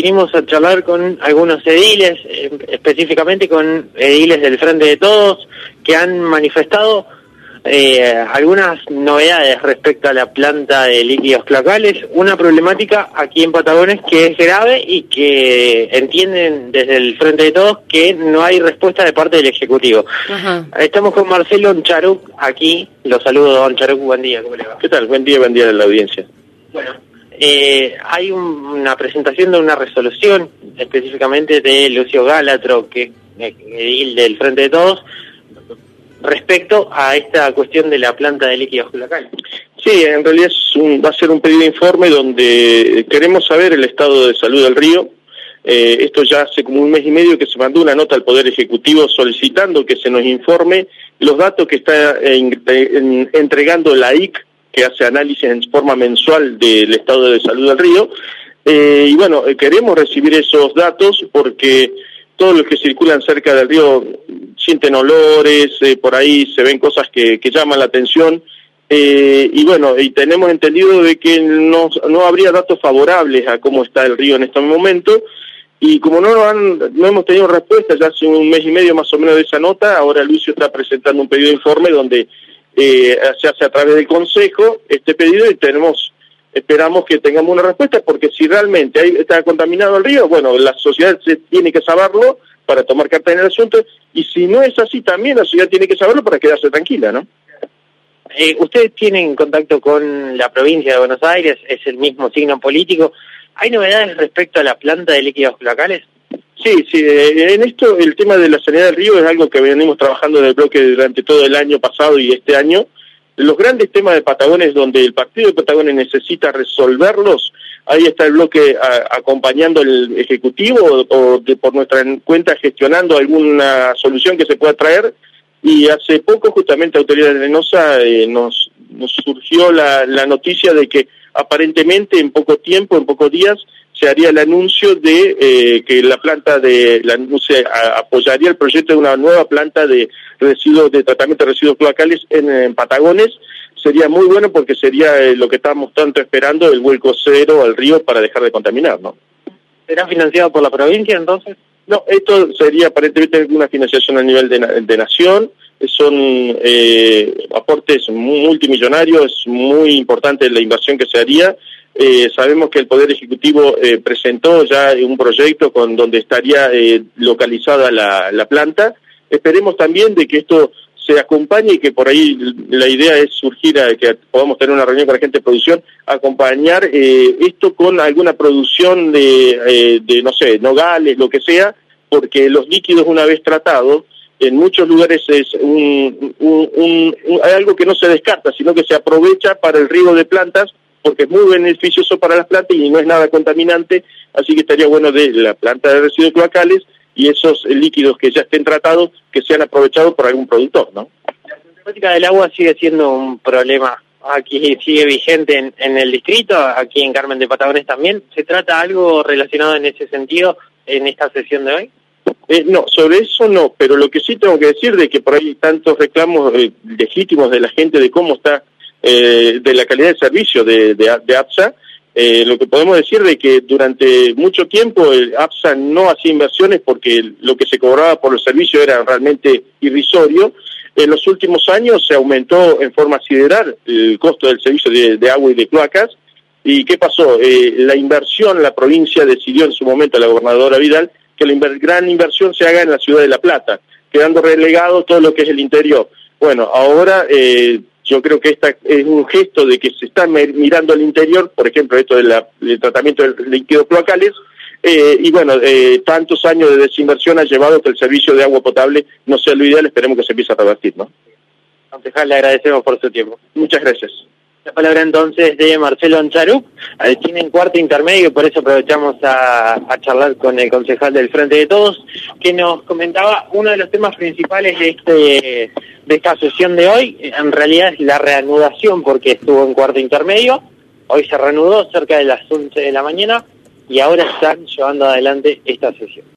vinimos a charlar con algunos ediles, eh, específicamente con ediles del Frente de Todos, que han manifestado eh, algunas novedades respecto a la planta de líquidos cloacales, una problemática aquí en Patagones que es grave y que entienden desde el Frente de Todos que no hay respuesta de parte del Ejecutivo. Estamos con Marcelo Charuc aquí, los saludo, don Charuc, buen día, ¿cómo le va? ¿Qué tal? Buen día, buen día a la audiencia. Bueno, eh, hay una presentación de una resolución específicamente de Lucio Galatro, que es edil del Frente de Todos, respecto a esta cuestión de la planta de líquidos cloacales. Sí, en realidad va a ser un pedido de informe donde queremos saber el estado de salud del río. Eh, esto ya hace como un mes y medio que se mandó una nota al Poder Ejecutivo solicitando que se nos informe los datos que está entregando la IC, que hace análisis en forma mensual del estado de salud del río. Eh, y bueno, eh, queremos recibir esos datos porque todos los que circulan cerca del río sienten olores, eh, por ahí se ven cosas que, llaman la atención. Eh, y bueno, y tenemos entendido de que no, no habría datos favorables a cómo está el río en este momento. Y como no, han, no hemos tenido respuesta ya hace un mes y medio más o menos de esa nota, ahora Lucio está presentando un pedido de informe donde eh, se hace a través del Consejo este pedido y tenemos esperamos que tengamos una respuesta, porque si realmente está contaminado el río, bueno, la sociedad se tiene que saberlo para tomar carta en el asunto, y si no es así también la sociedad tiene que saberlo para quedarse tranquila, ¿no? Eh, ¿Ustedes tienen contacto con la provincia de Buenos Aires? ¿Es el mismo signo político? ¿Hay novedades respecto a la planta de líquidos locales? Sí, sí, eh, en esto el tema de la sanidad del río es algo que venimos trabajando en el bloque durante todo el año pasado y este año, los grandes temas de Patagones donde el partido de Patagones necesita resolverlos, ahí está el bloque acompañando el Ejecutivo o, por nuestra cuenta gestionando alguna solución que se pueda traer. Y hace poco justamente Autoridad Arenosa eh, nos, nos surgió la, la noticia de que aparentemente en poco tiempo, en pocos días, se haría el anuncio de eh, que la planta de la se apoyaría el proyecto de una nueva planta de residuos de tratamiento de residuos cloacales en, Patagones. Sería muy bueno porque sería eh, lo que estamos tanto esperando el vuelco cero al río para dejar de contaminar no será financiado por la provincia entonces no esto sería aparentemente una financiación a nivel de, nación. Son eh, aportes multimillonarios muy importante la inversión que se haría eh, sabemos que el Poder Ejecutivo eh, presentó ya un proyecto con donde estaría eh, localizada la, planta. Esperemos también de que esto se acompañe y que por ahí la idea es surgir a que podamos tener una reunión con la gente de producción, acompañar esto con alguna producción de, de, no sé, nogales, lo que sea, porque los líquidos una vez tratados, en muchos lugares es un, algo que no se descarta, sino que se aprovecha para el riego de plantas porque es muy beneficioso para las plantas y no es nada contaminante, así que estaría bueno de la planta de residuos cloacales y esos líquidos que ya estén tratados que sean aprovechados por algún productor, ¿no? La problemática del agua sigue siendo un problema aquí sigue vigente en, el distrito, aquí en Carmen de Patagones también. ¿Se trata algo relacionado en ese sentido en esta sesión de hoy? Eh, no, sobre eso no, pero lo que sí tengo que decir de que por ahí hay tantos reclamos eh, legítimos de la gente de cómo está eh, de la calidad de servicio de, de, APSA, eh, lo que podemos decir de que durante mucho tiempo el APSA no hacía inversiones porque lo que se cobraba por el servicio era realmente irrisorio. En los últimos años se aumentó en forma sideral el costo del servicio de, agua y de cloacas. ¿Y qué pasó? Eh, la inversión, la provincia decidió en su momento, la gobernadora Vidal, que la gran inversión se haga en la ciudad de La Plata, quedando relegado todo lo que es el interior. Bueno, ahora eh, yo creo que esta es un gesto de que se está mirando al interior, por ejemplo, esto del tratamiento de líquidos cloacales, eh, y bueno, eh, tantos años de desinversión ha llevado que el servicio de agua potable no sea lo ideal, esperemos que se empiece a revertir, ¿no? Concejal, le agradecemos por su tiempo. Muchas gracias. La palabra entonces de Marcelo Ancharuc, tienen cuarto intermedio por eso aprovechamos a, charlar con el concejal del Frente de Todos, que nos comentaba uno de los temas principales de, este, de esta sesión de hoy, en realidad es la reanudación porque estuvo en cuarto intermedio, hoy se reanudó cerca de las 11 de la mañana y ahora están llevando adelante esta sesión.